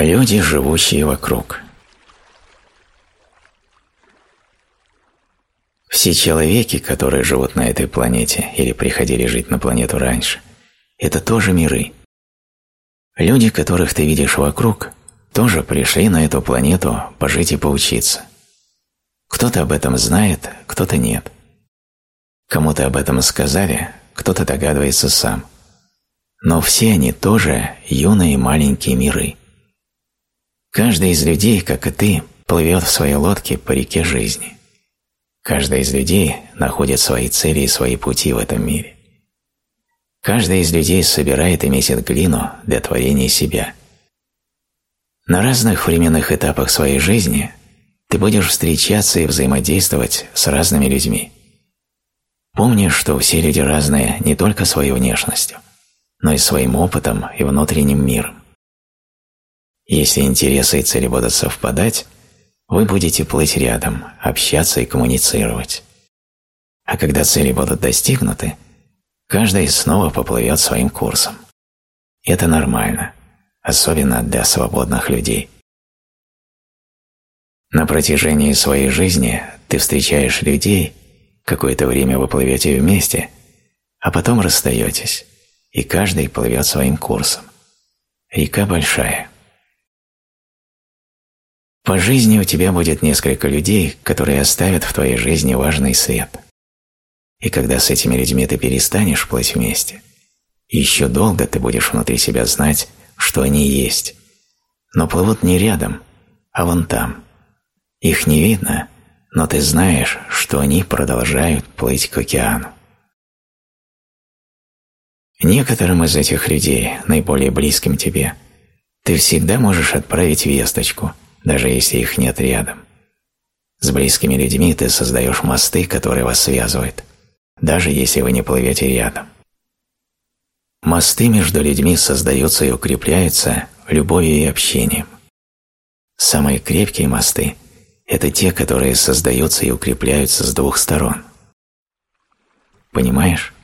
Люди, живущие вокруг. Все человеки, которые живут на этой планете или приходили жить на планету раньше, это тоже миры. Люди, которых ты видишь вокруг, тоже пришли на эту планету пожить и поучиться. Кто-то об этом знает, кто-то нет. Кому-то об этом сказали, кто-то догадывается сам. Но все они тоже юные маленькие миры. Каждый из людей, как и ты, плывет в своей лодке по реке жизни. Каждый из людей находит свои цели и свои пути в этом мире. Каждый из людей собирает и месит глину для творения себя. На разных временных этапах своей жизни ты будешь встречаться и взаимодействовать с разными людьми. Помни, что все люди разные не только своей внешностью, но и своим опытом и внутренним миром. Если интересы и цели будут совпадать, вы будете плыть рядом, общаться и коммуницировать. А когда цели будут достигнуты, каждый снова поплывет своим курсом. Это нормально, особенно для свободных людей. На протяжении своей жизни ты встречаешь людей, какое-то время вы плывете вместе, а потом расстаетесь, и каждый плывет своим курсом. Река большая. По жизни у тебя будет несколько людей, которые оставят в твоей жизни важный свет. И когда с этими людьми ты перестанешь плыть вместе, еще долго ты будешь внутри себя знать, что они есть, но плывут не рядом, а вон там. Их не видно, но ты знаешь, что они продолжают плыть к океану. Некоторым из этих людей, наиболее близким тебе, ты всегда можешь отправить весточку – даже если их нет рядом. С близкими людьми ты создаешь мосты, которые вас связывают, даже если вы не плывете рядом. Мосты между людьми создаются и укрепляются любовью и общением. Самые крепкие мосты – это те, которые создаются и укрепляются с двух сторон. Понимаешь?